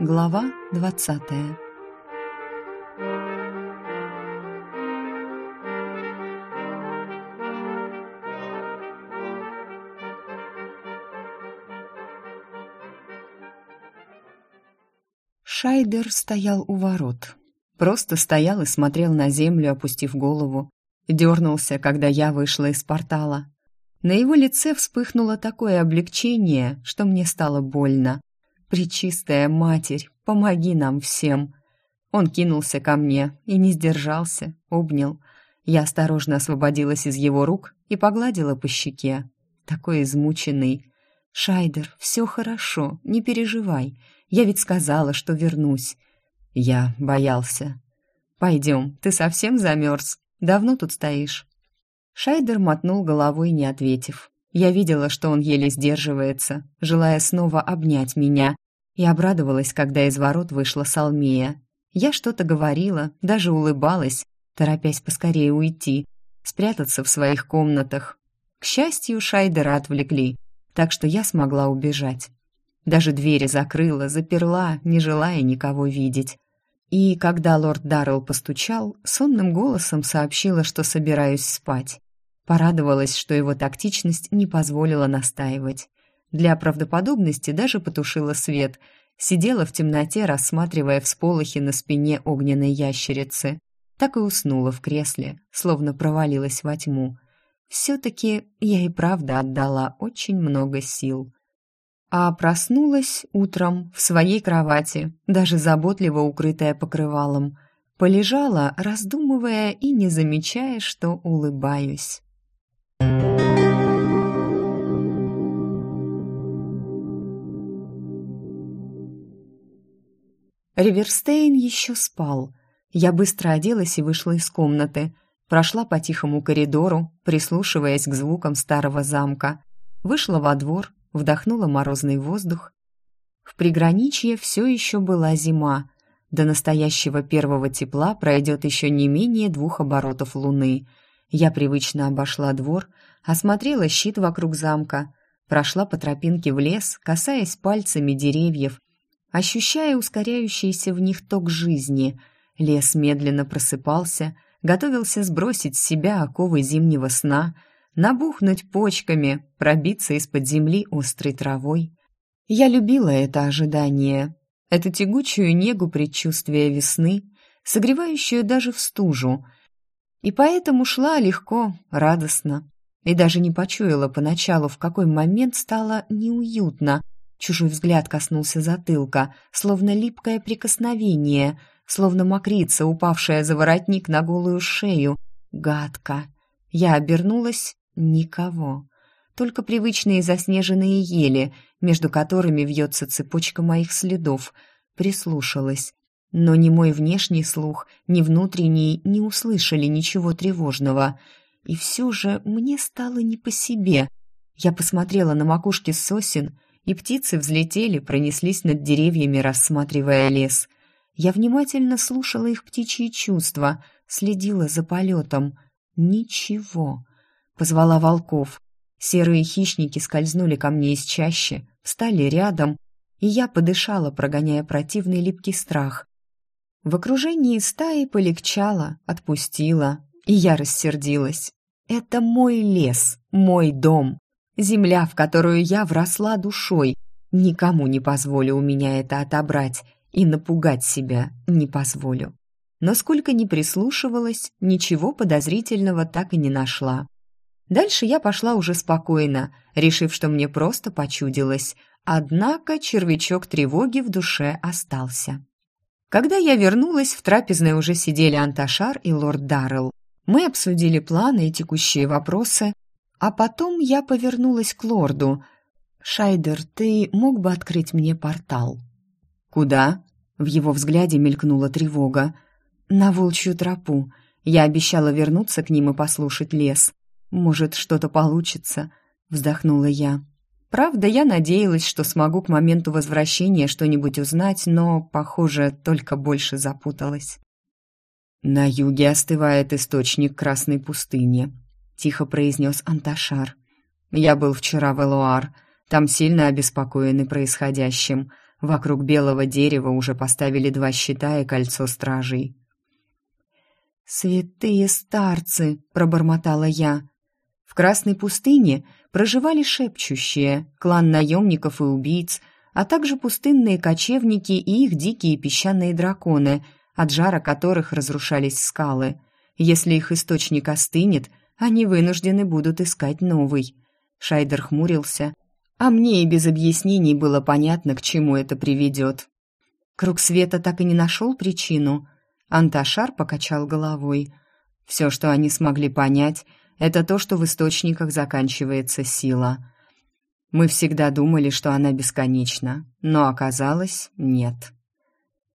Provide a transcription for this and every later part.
Глава двадцатая Шайдер стоял у ворот. Просто стоял и смотрел на землю, опустив голову. Дернулся, когда я вышла из портала. На его лице вспыхнуло такое облегчение, что мне стало больно. «Пречистая Матерь, помоги нам всем!» Он кинулся ко мне и не сдержался, обнял. Я осторожно освободилась из его рук и погладила по щеке. Такой измученный. «Шайдер, все хорошо, не переживай. Я ведь сказала, что вернусь». Я боялся. «Пойдем, ты совсем замерз? Давно тут стоишь?» Шайдер мотнул головой, не ответив. Я видела, что он еле сдерживается, желая снова обнять меня, и обрадовалась, когда из ворот вышла Салмея. Я что-то говорила, даже улыбалась, торопясь поскорее уйти, спрятаться в своих комнатах. К счастью, Шайдера отвлекли, так что я смогла убежать. Даже двери закрыла, заперла, не желая никого видеть. И когда лорд Даррелл постучал, сонным голосом сообщила, что собираюсь спать. Порадовалась, что его тактичность не позволила настаивать. Для правдоподобности даже потушила свет, сидела в темноте, рассматривая всполохи на спине огненной ящерицы. Так и уснула в кресле, словно провалилась во тьму. Все-таки я и правда отдала очень много сил. А проснулась утром в своей кровати, даже заботливо укрытая покрывалом. Полежала, раздумывая и не замечая, что улыбаюсь. Риверстейн еще спал. Я быстро оделась и вышла из комнаты. Прошла по тихому коридору, прислушиваясь к звукам старого замка. Вышла во двор, вдохнула морозный воздух. В приграничье все еще была зима. До настоящего первого тепла пройдет еще не менее двух оборотов луны. Я привычно обошла двор, осмотрела щит вокруг замка, прошла по тропинке в лес, касаясь пальцами деревьев, ощущая ускоряющийся в них ток жизни. Лес медленно просыпался, готовился сбросить с себя оковы зимнего сна, набухнуть почками, пробиться из-под земли острой травой. Я любила это ожидание, эту тягучую негу предчувствия весны, согревающую даже в стужу, и поэтому шла легко, радостно, и даже не почуяла поначалу, в какой момент стало неуютно — Чужой взгляд коснулся затылка, словно липкое прикосновение, словно мокрица, упавшая за воротник на голую шею. Гадко. Я обернулась — никого. Только привычные заснеженные ели, между которыми вьется цепочка моих следов. Прислушалась. Но ни мой внешний слух, ни внутренний не услышали ничего тревожного. И все же мне стало не по себе. Я посмотрела на макушки сосен — и птицы взлетели, пронеслись над деревьями, рассматривая лес. Я внимательно слушала их птичьи чувства, следила за полетом. Ничего. Позвала волков. Серые хищники скользнули ко мне из чащи, встали рядом, и я подышала, прогоняя противный липкий страх. В окружении стаи полегчало, отпустила, и я рассердилась. «Это мой лес, мой дом, Земля, в которую я вросла душой. Никому не позволю у меня это отобрать, и напугать себя не позволю. Но сколько ни прислушивалась, ничего подозрительного так и не нашла. Дальше я пошла уже спокойно, решив, что мне просто почудилось. Однако червячок тревоги в душе остался. Когда я вернулась, в трапезной уже сидели Анташар и лорд Даррелл. Мы обсудили планы и текущие вопросы, а потом я повернулась к лорду. «Шайдер, ты мог бы открыть мне портал?» «Куда?» В его взгляде мелькнула тревога. «На волчью тропу. Я обещала вернуться к ним и послушать лес. Может, что-то получится?» Вздохнула я. Правда, я надеялась, что смогу к моменту возвращения что-нибудь узнать, но, похоже, только больше запуталась. На юге остывает источник Красной пустыни тихо произнес Анташар. «Я был вчера в Элуар. Там сильно обеспокоены происходящим. Вокруг белого дерева уже поставили два щита и кольцо стражей. «Святые старцы!» — пробормотала я. В Красной пустыне проживали шепчущие, клан наемников и убийц, а также пустынные кочевники и их дикие песчаные драконы, от жара которых разрушались скалы. Если их источник остынет, они вынуждены будут искать новый. Шайдер хмурился, а мне и без объяснений было понятно, к чему это приведет. Круг света так и не нашел причину. Анташар покачал головой. Все, что они смогли понять, это то, что в источниках заканчивается сила. Мы всегда думали, что она бесконечна, но оказалось, нет.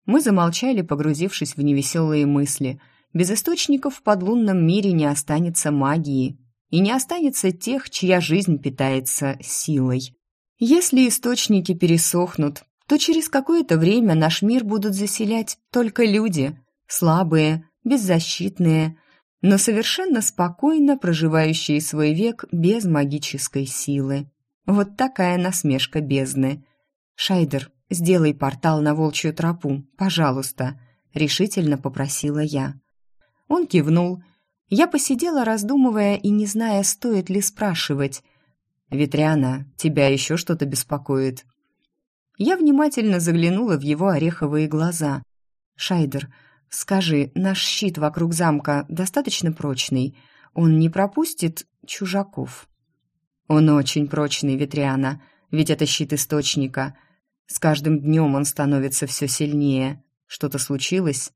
Мы замолчали, погрузившись в невеселые мысли. Без источников в подлунном мире не останется магии, и не останется тех, чья жизнь питается силой. Если источники пересохнут, то через какое-то время наш мир будут заселять только люди, слабые, беззащитные, но совершенно спокойно проживающие свой век без магической силы. Вот такая насмешка бездны. «Шайдер, сделай портал на волчью тропу, пожалуйста», — решительно попросила я. Он кивнул, я посидела, раздумывая и не зная, стоит ли спрашивать. «Ветряна, тебя еще что-то беспокоит?» Я внимательно заглянула в его ореховые глаза. «Шайдер, скажи, наш щит вокруг замка достаточно прочный? Он не пропустит чужаков?» «Он очень прочный, Ветряна, ведь это щит источника. С каждым днем он становится все сильнее. Что-то случилось?»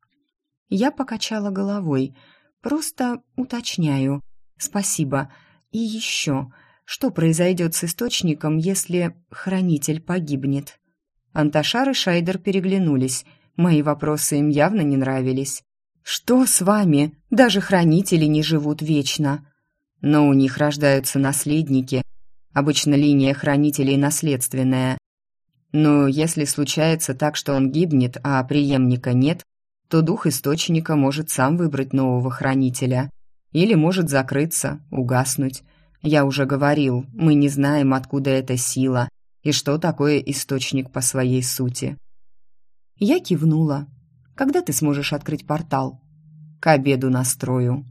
Я покачала головой – Просто уточняю. Спасибо. И еще, что произойдет с источником, если хранитель погибнет? Анташар и Шайдер переглянулись. Мои вопросы им явно не нравились. «Что с вами? Даже хранители не живут вечно». Но у них рождаются наследники. Обычно линия хранителей наследственная. Но если случается так, что он гибнет, а преемника нет, то дух источника может сам выбрать нового хранителя. Или может закрыться, угаснуть. Я уже говорил, мы не знаем, откуда эта сила и что такое источник по своей сути. Я кивнула. Когда ты сможешь открыть портал? К обеду настрою.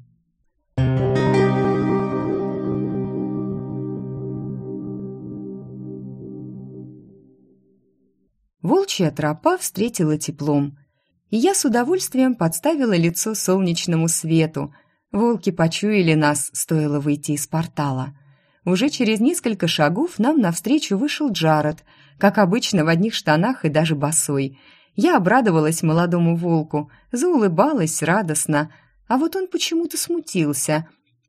Волчья тропа встретила теплом и я с удовольствием подставила лицо солнечному свету. Волки почуяли нас, стоило выйти из портала. Уже через несколько шагов нам навстречу вышел Джаред, как обычно в одних штанах и даже босой. Я обрадовалась молодому волку, заулыбалась радостно, а вот он почему-то смутился.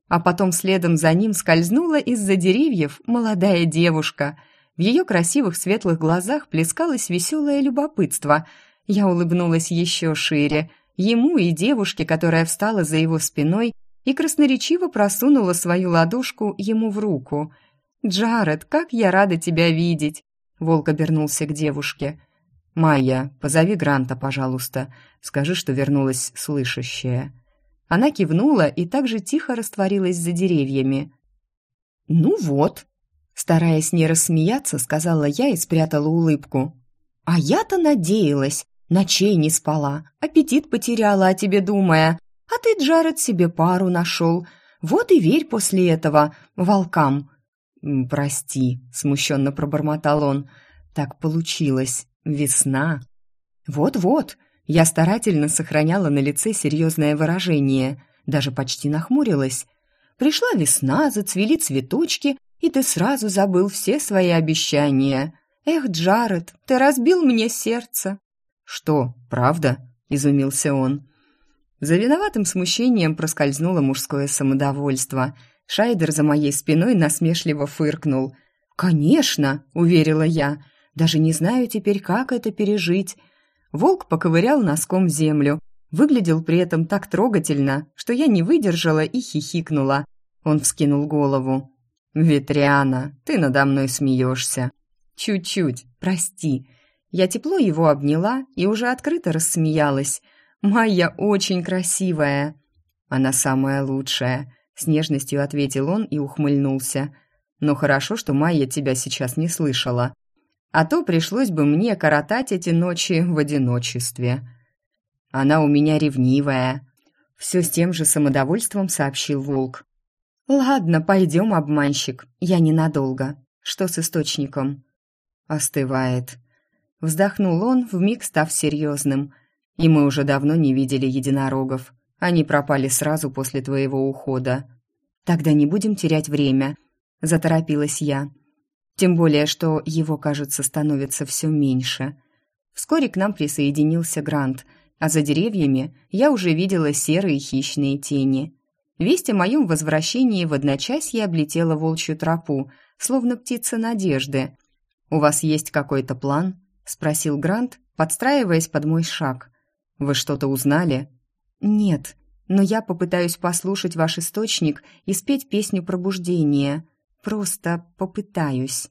А потом следом за ним скользнула из-за деревьев молодая девушка. В ее красивых светлых глазах плескалось веселое любопытство – я улыбнулась еще шире, ему и девушке, которая встала за его спиной и красноречиво просунула свою ладошку ему в руку. «Джаред, как я рада тебя видеть!» Волк обернулся к девушке. «Майя, позови Гранта, пожалуйста. Скажи, что вернулась слышащая». Она кивнула и также тихо растворилась за деревьями. «Ну вот», стараясь не рассмеяться, сказала я и спрятала улыбку. «А я-то надеялась, Ночей не спала, аппетит потеряла о тебе думая. А ты, Джаред, себе пару нашел. Вот и верь после этого волкам». «Прости», — смущенно пробормотал он. «Так получилось. Весна». «Вот-вот». Я старательно сохраняла на лице серьезное выражение, даже почти нахмурилась. «Пришла весна, зацвели цветочки, и ты сразу забыл все свои обещания. Эх, Джаред, ты разбил мне сердце». «Что, правда?» – изумился он. За виноватым смущением проскользнуло мужское самодовольство. Шайдер за моей спиной насмешливо фыркнул. «Конечно!» – уверила я. «Даже не знаю теперь, как это пережить». Волк поковырял носком землю. Выглядел при этом так трогательно, что я не выдержала и хихикнула. Он вскинул голову. «Ветряна, ты надо мной смеешься». «Чуть-чуть, прости. Я тепло его обняла и уже открыто рассмеялась. «Майя очень красивая!» «Она самая лучшая», — с нежностью ответил он и ухмыльнулся. «Но хорошо, что Майя тебя сейчас не слышала». А то пришлось бы мне коротать эти ночи в одиночестве. Она у меня ревнивая. Все с тем же самодовольством сообщил волк. Ладно, пойдем, обманщик. Я ненадолго. Что с источником? Остывает. Вздохнул он, вмиг став серьезным. И мы уже давно не видели единорогов. Они пропали сразу после твоего ухода. Тогда не будем терять время, заторопилась я. Тем более, что его, кажется, становится все меньше. Вскоре к нам присоединился Грант — а за деревьями я уже видела серые хищные тени. Весть о моем возвращении в одночасье облетела волчью тропу, словно птица надежды. «У вас есть какой-то план?» — спросил Грант, подстраиваясь под мой шаг. «Вы что-то узнали?» «Нет, но я попытаюсь послушать ваш источник и спеть песню пробуждения. Просто попытаюсь».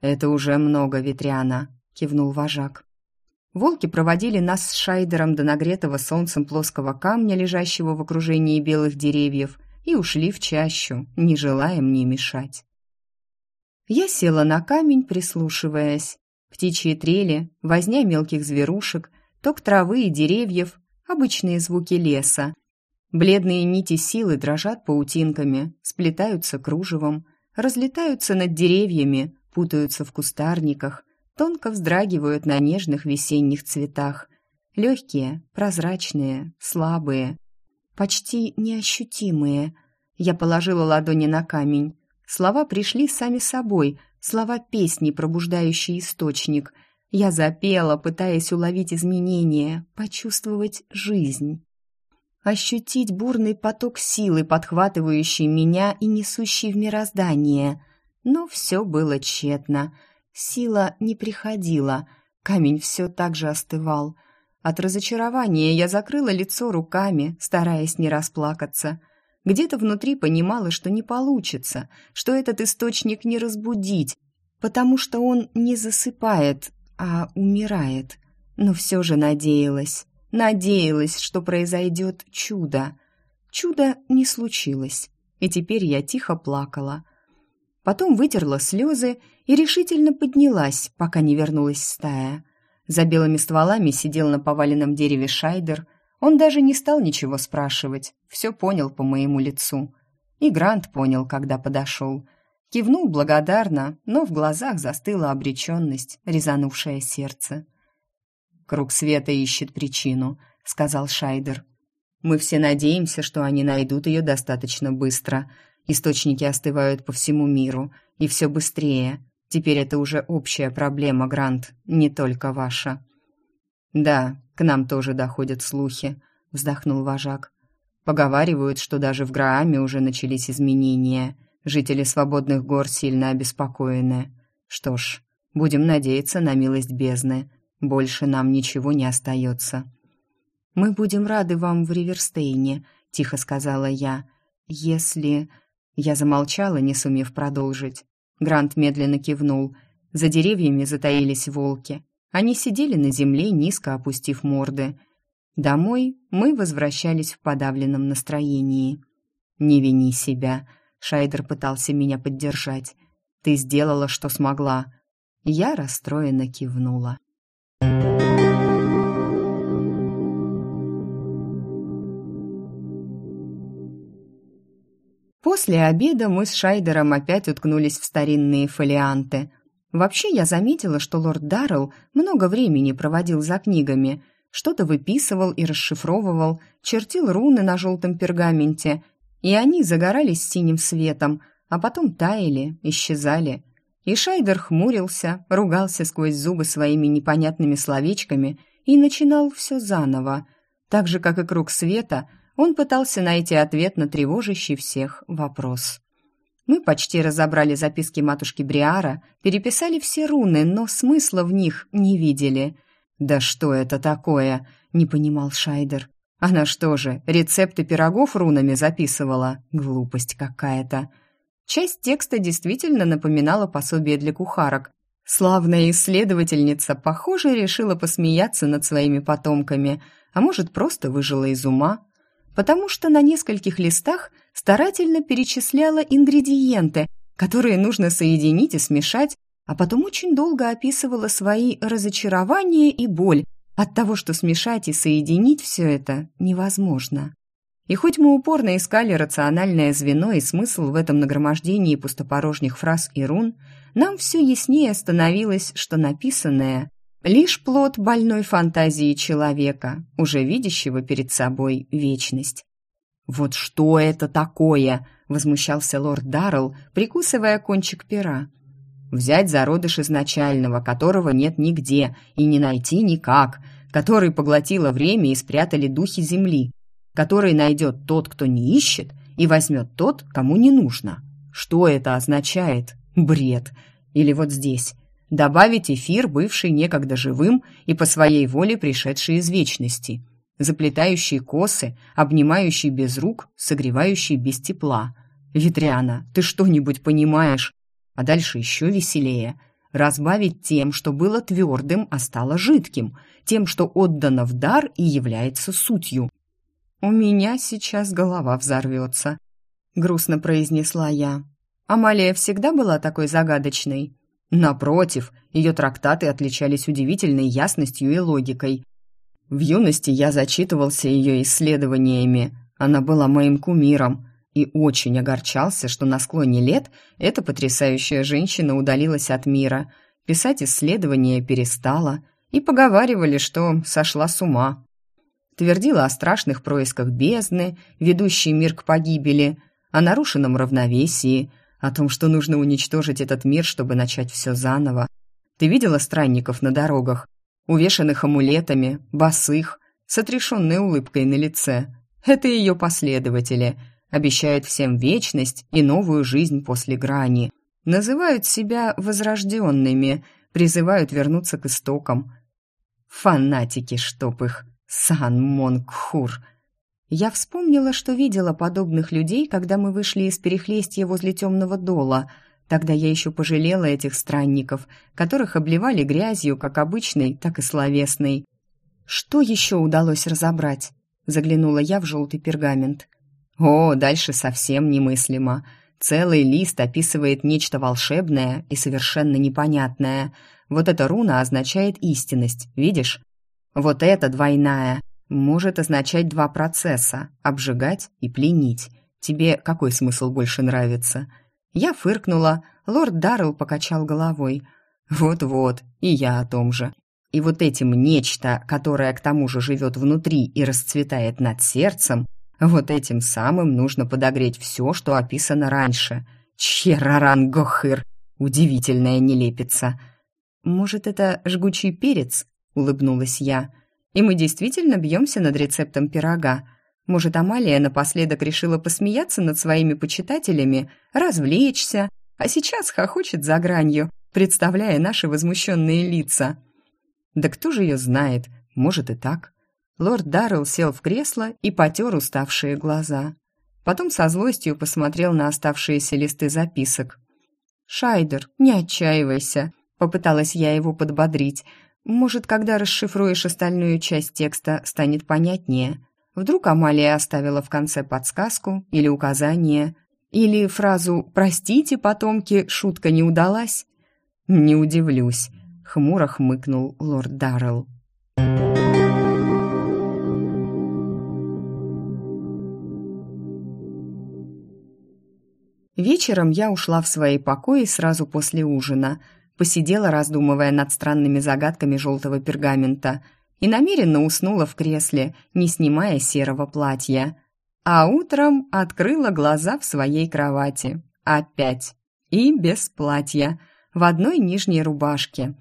«Это уже много, Ветряна», — кивнул вожак. Волки проводили нас с Шайдером до нагретого солнцем плоского камня, лежащего в окружении белых деревьев, и ушли в чащу, не желая мне мешать. Я села на камень, прислушиваясь. Птичьи трели, возня мелких зверушек, ток травы и деревьев, обычные звуки леса. Бледные нити силы дрожат паутинками, сплетаются кружевом, разлетаются над деревьями, путаются в кустарниках, тонко вздрагивают на нежных весенних цветах. Легкие, прозрачные, слабые, почти неощутимые. Я положила ладони на камень. Слова пришли сами собой, слова песни, пробуждающие источник. Я запела, пытаясь уловить изменения, почувствовать жизнь. Ощутить бурный поток силы, подхватывающий меня и несущий в мироздание. Но все было тщетно — Сила не приходила, камень все так же остывал. От разочарования я закрыла лицо руками, стараясь не расплакаться. Где-то внутри понимала, что не получится, что этот источник не разбудить, потому что он не засыпает, а умирает. Но все же надеялась, надеялась, что произойдет чудо. Чудо не случилось, и теперь я тихо плакала. Потом вытерла слезы и решительно поднялась, пока не вернулась стая. За белыми стволами сидел на поваленном дереве Шайдер. Он даже не стал ничего спрашивать, все понял по моему лицу. И Грант понял, когда подошел. Кивнул благодарно, но в глазах застыла обреченность, резанувшая сердце. «Круг света ищет причину», — сказал Шайдер. «Мы все надеемся, что они найдут ее достаточно быстро. Источники остывают по всему миру, и все быстрее. Теперь это уже общая проблема, Грант, не только ваша». «Да, к нам тоже доходят слухи», — вздохнул вожак. «Поговаривают, что даже в Грааме уже начались изменения. Жители свободных гор сильно обеспокоены. Что ж, будем надеяться на милость бездны. Больше нам ничего не остается». «Мы будем рады вам в Риверстейне», — тихо сказала я. «Если...» Я замолчала, не сумев продолжить. Грант медленно кивнул. За деревьями затаились волки. Они сидели на земле, низко опустив морды. Домой мы возвращались в подавленном настроении. «Не вини себя», — Шайдер пытался меня поддержать. «Ты сделала, что смогла». Я расстроенно кивнула. После обеда мы с Шайдером опять уткнулись в старинные фолианты. Вообще я заметила, что лорд Даррелл много времени проводил за книгами, что-то выписывал и расшифровывал, чертил руны на желтом пергаменте, и они загорались синим светом, а потом таяли, исчезали. И Шайдер хмурился, ругался сквозь зубы своими непонятными словечками и начинал все заново. Так же, как и круг света, он пытался найти ответ на тревожащий всех вопрос. Мы почти разобрали записки матушки Бриара, переписали все руны, но смысла в них не видели. «Да что это такое?» — не понимал Шайдер. «Она что же, рецепты пирогов рунами записывала? Глупость какая-то». Часть текста действительно напоминала пособие для кухарок. Славная исследовательница, похоже, решила посмеяться над своими потомками, а может, просто выжила из ума потому что на нескольких листах старательно перечисляла ингредиенты, которые нужно соединить и смешать, а потом очень долго описывала свои разочарования и боль от того, что смешать и соединить все это невозможно. И хоть мы упорно искали рациональное звено и смысл в этом нагромождении пустопорожних фраз и рун, нам все яснее становилось, что написанное — лишь плод больной фантазии человека, уже видящего перед собой вечность. «Вот что это такое?» — возмущался лорд Даррелл, прикусывая кончик пера. «Взять зародыш изначального, которого нет нигде и не найти никак, который поглотило время и спрятали духи земли, который найдет тот, кто не ищет, и возьмет тот, кому не нужно. Что это означает? Бред. Или вот здесь. Добавить эфир, бывший некогда живым и по своей воле пришедший из вечности. Заплетающий косы, обнимающий без рук, согревающий без тепла. Ветряна, ты что-нибудь понимаешь? А дальше еще веселее. Разбавить тем, что было твердым, а стало жидким, тем, что отдано в дар и является сутью. «У меня сейчас голова взорвется», — грустно произнесла я. «Амалия всегда была такой загадочной?» Напротив, ее трактаты отличались удивительной ясностью и логикой. В юности я зачитывался ее исследованиями. Она была моим кумиром и очень огорчался, что на склоне лет эта потрясающая женщина удалилась от мира. Писать исследования перестала, и поговаривали, что сошла с ума твердила о страшных происках бездны, ведущей мир к погибели, о нарушенном равновесии, о том, что нужно уничтожить этот мир, чтобы начать все заново. Ты видела странников на дорогах, увешанных амулетами, босых, с отрешенной улыбкой на лице? Это ее последователи, обещают всем вечность и новую жизнь после грани. Называют себя возрожденными, призывают вернуться к истокам. Фанатики, чтоб их! Сан Монгхур. Я вспомнила, что видела подобных людей, когда мы вышли из перехлестья возле темного дола. Тогда я еще пожалела этих странников, которых обливали грязью как обычной, так и словесной. Что еще удалось разобрать? Заглянула я в желтый пергамент. О, дальше совсем немыслимо. Целый лист описывает нечто волшебное и совершенно непонятное. Вот эта руна означает истинность, видишь? Вот эта двойная может означать два процесса – обжигать и пленить. Тебе какой смысл больше нравится? Я фыркнула, лорд Даррелл покачал головой. Вот-вот, и я о том же. И вот этим нечто, которое к тому же живет внутри и расцветает над сердцем, вот этим самым нужно подогреть все, что описано раньше. Чхерарангохыр! Удивительная нелепица. Может, это жгучий перец? Улыбнулась я. «И мы действительно бьемся над рецептом пирога. Может, Амалия напоследок решила посмеяться над своими почитателями, развлечься, а сейчас хохочет за гранью, представляя наши возмущенные лица. Да кто же ее знает, может и так». Лорд Даррелл сел в кресло и потер уставшие глаза. Потом со злостью посмотрел на оставшиеся листы записок. «Шайдер, не отчаивайся», — попыталась я его подбодрить, может, когда расшифруешь остальную часть текста, станет понятнее. Вдруг Амалия оставила в конце подсказку или указание, или фразу «Простите, потомки, шутка не удалась?» «Не удивлюсь», — хмуро хмыкнул лорд Даррелл. Вечером я ушла в свои покои сразу после ужина — посидела, раздумывая над странными загадками желтого пергамента, и намеренно уснула в кресле, не снимая серого платья. А утром открыла глаза в своей кровати. Опять. И без платья. В одной нижней рубашке.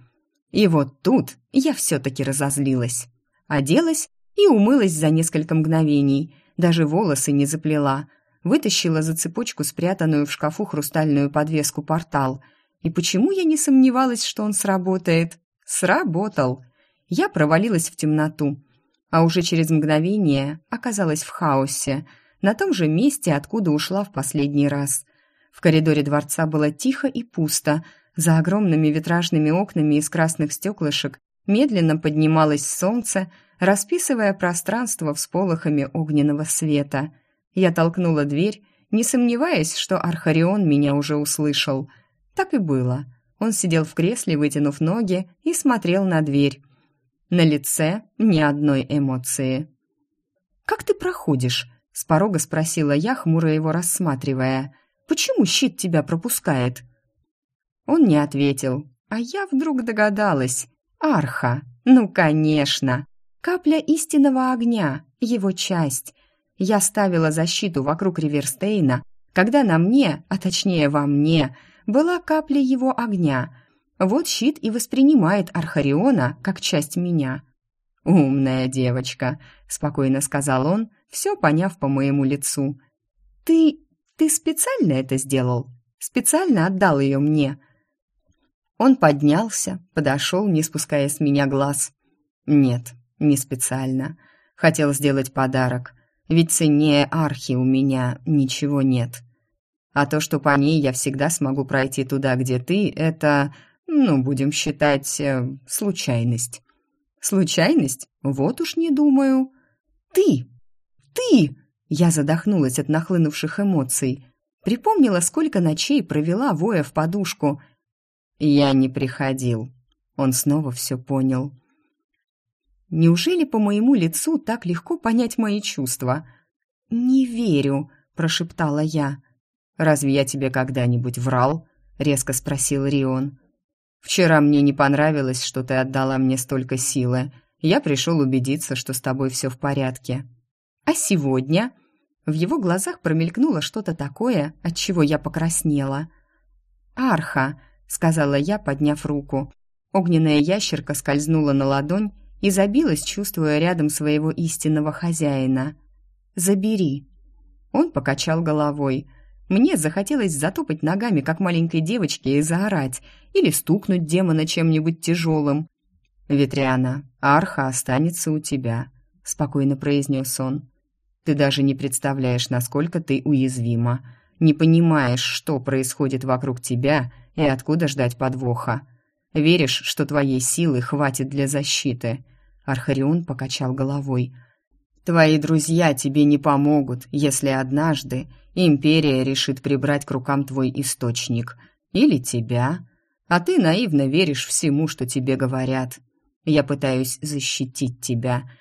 И вот тут я все-таки разозлилась. Оделась и умылась за несколько мгновений. Даже волосы не заплела. Вытащила за цепочку спрятанную в шкафу хрустальную подвеску портал – и почему я не сомневалась, что он сработает? Сработал. Я провалилась в темноту, а уже через мгновение оказалась в хаосе, на том же месте, откуда ушла в последний раз. В коридоре дворца было тихо и пусто. За огромными витражными окнами из красных стеклышек медленно поднималось солнце, расписывая пространство всполохами огненного света. Я толкнула дверь, не сомневаясь, что Архарион меня уже услышал — так и было. Он сидел в кресле, вытянув ноги, и смотрел на дверь. На лице ни одной эмоции. «Как ты проходишь?» — с порога спросила я, хмуро его рассматривая. «Почему щит тебя пропускает?» Он не ответил, а я вдруг догадалась. «Арха! Ну, конечно! Капля истинного огня, его часть. Я ставила защиту вокруг Риверстейна, когда на мне, а точнее во мне, была капля его огня. Вот щит и воспринимает Архариона как часть меня. «Умная девочка», — спокойно сказал он, все поняв по моему лицу. «Ты... ты специально это сделал? Специально отдал ее мне?» Он поднялся, подошел, не спуская с меня глаз. «Нет, не специально. Хотел сделать подарок, ведь ценнее архи у меня ничего нет. А то, что по ней я всегда смогу пройти туда, где ты, это, ну, будем считать, э, случайность. Случайность? Вот уж не думаю. Ты! Ты! Я задохнулась от нахлынувших эмоций. Припомнила, сколько ночей провела, воя в подушку. Я не приходил. Он снова все понял. Неужели по моему лицу так легко понять мои чувства? «Не верю», — прошептала я. «Разве я тебе когда-нибудь врал?» — резко спросил Рион. «Вчера мне не понравилось, что ты отдала мне столько силы. Я пришел убедиться, что с тобой все в порядке». «А сегодня?» В его глазах промелькнуло что-то такое, от чего я покраснела. «Арха», — сказала я, подняв руку. Огненная ящерка скользнула на ладонь и забилась, чувствуя рядом своего истинного хозяина. «Забери». Он покачал головой. Мне захотелось затопать ногами, как маленькой девочке, и заорать, или стукнуть демона чем-нибудь тяжелым. «Ветряна, арха останется у тебя», — спокойно произнес он. «Ты даже не представляешь, насколько ты уязвима. Не понимаешь, что происходит вокруг тебя и откуда ждать подвоха. Веришь, что твоей силы хватит для защиты?» Архарион покачал головой. «Твои друзья тебе не помогут, если однажды империя решит прибрать к рукам твой источник. Или тебя. А ты наивно веришь всему, что тебе говорят. Я пытаюсь защитить тебя,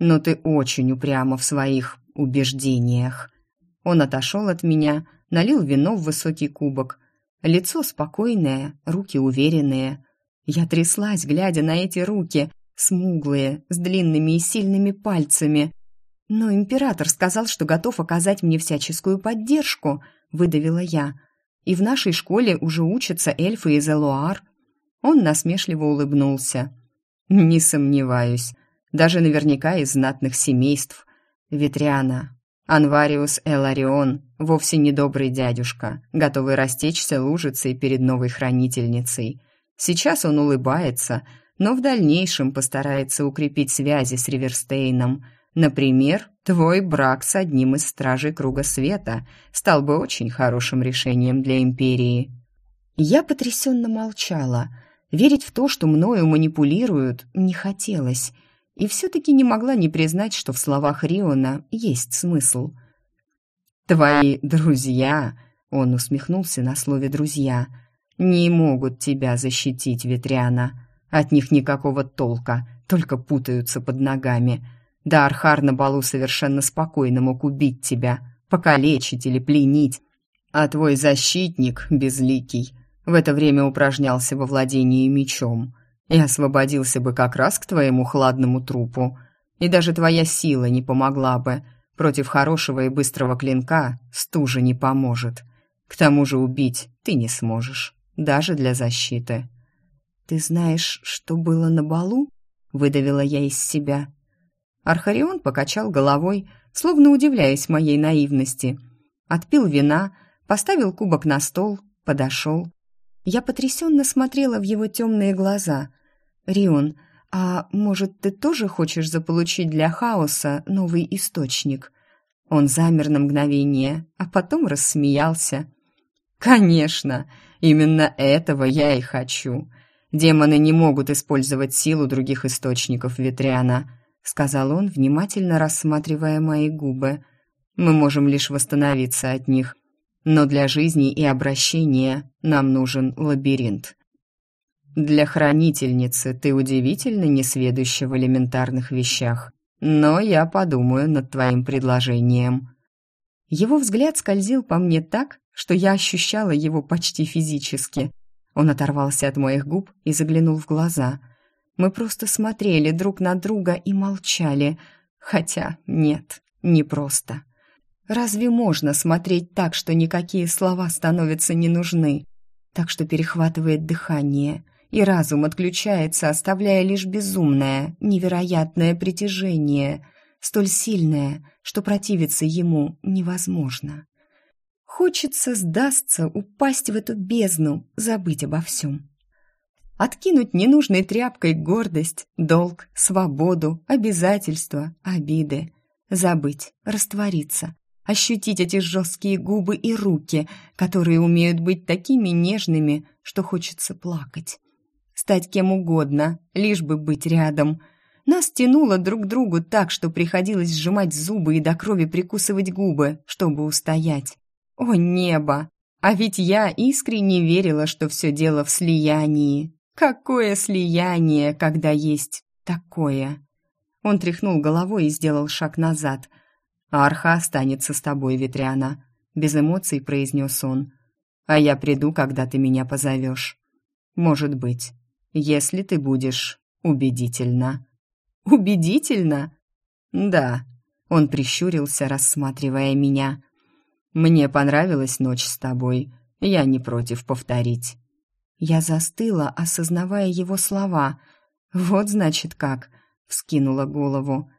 но ты очень упряма в своих убеждениях». Он отошел от меня, налил вино в высокий кубок. Лицо спокойное, руки уверенные. Я тряслась, глядя на эти руки, смуглые, с длинными и сильными пальцами. Но император сказал, что готов оказать мне всяческую поддержку, выдавила я. И в нашей школе уже учатся эльфы из Элуар. Он насмешливо улыбнулся. Не сомневаюсь, даже наверняка из знатных семейств. Ветряна, Анвариус Эларион вовсе не добрый дядюшка, готовый растечься лужицей перед новой хранительницей. Сейчас он улыбается, но в дальнейшем постарается укрепить связи с Риверстейном. Например, твой брак с одним из стражей Круга Света стал бы очень хорошим решением для Империи. Я потрясенно молчала. Верить в то, что мною манипулируют, не хотелось. И все-таки не могла не признать, что в словах Риона есть смысл. «Твои друзья», — он усмехнулся на слове «друзья», — не могут тебя защитить, Ветряна. От них никакого толка, только путаются под ногами. Да Архар на балу совершенно спокойно мог убить тебя, покалечить или пленить. А твой защитник, безликий, в это время упражнялся во владении мечом и освободился бы как раз к твоему хладному трупу. И даже твоя сила не помогла бы. Против хорошего и быстрого клинка стужа не поможет. К тому же убить ты не сможешь даже для защиты. «Ты знаешь, что было на балу?» — выдавила я из себя. Архарион покачал головой, словно удивляясь моей наивности. Отпил вина, поставил кубок на стол, подошел. Я потрясенно смотрела в его темные глаза. «Рион, а может, ты тоже хочешь заполучить для хаоса новый источник?» Он замер на мгновение, а потом рассмеялся. «Конечно! Именно этого я и хочу. Демоны не могут использовать силу других источников Ветряна», сказал он, внимательно рассматривая мои губы. «Мы можем лишь восстановиться от них. Но для жизни и обращения нам нужен лабиринт. Для хранительницы ты удивительно несведуща в элементарных вещах, но я подумаю над твоим предложением». Его взгляд скользил по мне так, что я ощущала его почти физически. Он оторвался от моих губ и заглянул в глаза. Мы просто смотрели друг на друга и молчали. Хотя нет, не просто. Разве можно смотреть так, что никакие слова становятся не нужны? Так что перехватывает дыхание, и разум отключается, оставляя лишь безумное, невероятное притяжение, столь сильное, что противиться ему невозможно. Хочется сдастся, упасть в эту бездну, забыть обо всем. Откинуть ненужной тряпкой гордость, долг, свободу, обязательства, обиды. Забыть, раствориться, ощутить эти жесткие губы и руки, которые умеют быть такими нежными, что хочется плакать. Стать кем угодно, лишь бы быть рядом. Нас тянуло друг к другу так, что приходилось сжимать зубы и до крови прикусывать губы, чтобы устоять. О небо! А ведь я искренне верила, что все дело в слиянии. Какое слияние, когда есть такое? Он тряхнул головой и сделал шаг назад. «Арха останется с тобой, Ветряна», — без эмоций произнес он. «А я приду, когда ты меня позовешь. Может быть, если ты будешь убедительна». «Убедительно?» «Да», — он прищурился, рассматривая меня. Мне понравилась ночь с тобой. Я не против повторить». Я застыла, осознавая его слова. «Вот, значит, как!» — вскинула голову.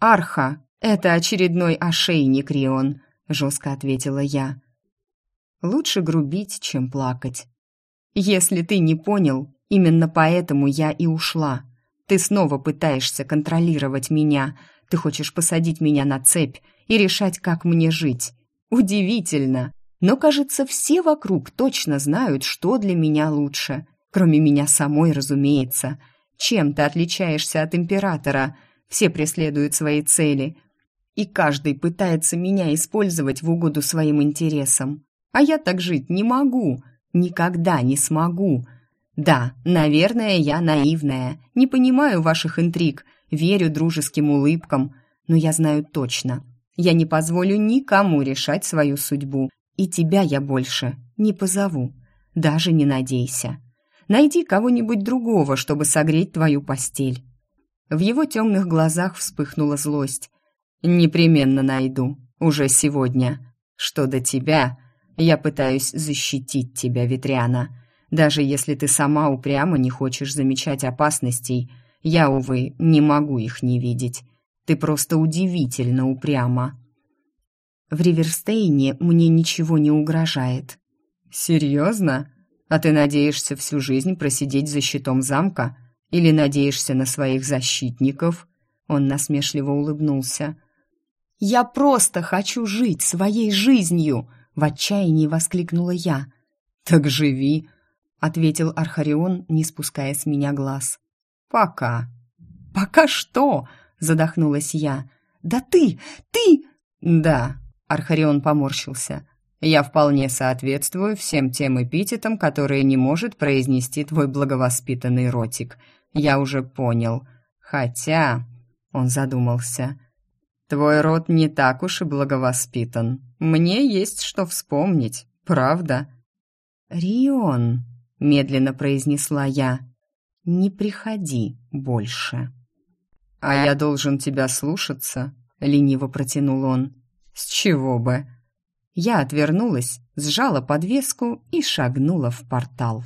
«Арха, это очередной ошейник, Рион», — жестко ответила я. «Лучше грубить, чем плакать. Если ты не понял, именно поэтому я и ушла. Ты снова пытаешься контролировать меня, ты хочешь посадить меня на цепь и решать, как мне жить. Удивительно. Но, кажется, все вокруг точно знают, что для меня лучше. Кроме меня самой, разумеется. Чем ты отличаешься от императора? Все преследуют свои цели. И каждый пытается меня использовать в угоду своим интересам. А я так жить не могу. Никогда не смогу. Да, наверное, я наивная. Не понимаю ваших интриг, верю дружеским улыбкам. Но я знаю точно, я не позволю никому решать свою судьбу, и тебя я больше не позову. Даже не надейся. Найди кого-нибудь другого, чтобы согреть твою постель». В его темных глазах вспыхнула злость. «Непременно найду. Уже сегодня. Что до тебя, я пытаюсь защитить тебя, Ветряна. Даже если ты сама упрямо не хочешь замечать опасностей, я, увы, не могу их не видеть. Ты просто удивительно упряма. В Риверстейне мне ничего не угрожает. Серьезно? А ты надеешься всю жизнь просидеть за щитом замка? Или надеешься на своих защитников? Он насмешливо улыбнулся. «Я просто хочу жить своей жизнью!» — в отчаянии воскликнула я. «Так живи!» — ответил Архарион, не спуская с меня глаз. «Пока». «Пока что?» задохнулась я. «Да ты! Ты!» «Да», — Архарион поморщился. «Я вполне соответствую всем тем эпитетам, которые не может произнести твой благовоспитанный ротик. Я уже понял. Хотя...» — он задумался. «Твой рот не так уж и благовоспитан. Мне есть что вспомнить, правда?» «Рион», — медленно произнесла я, — «не приходи больше». «А я должен тебя слушаться?» — лениво протянул он. «С чего бы?» Я отвернулась, сжала подвеску и шагнула в портал.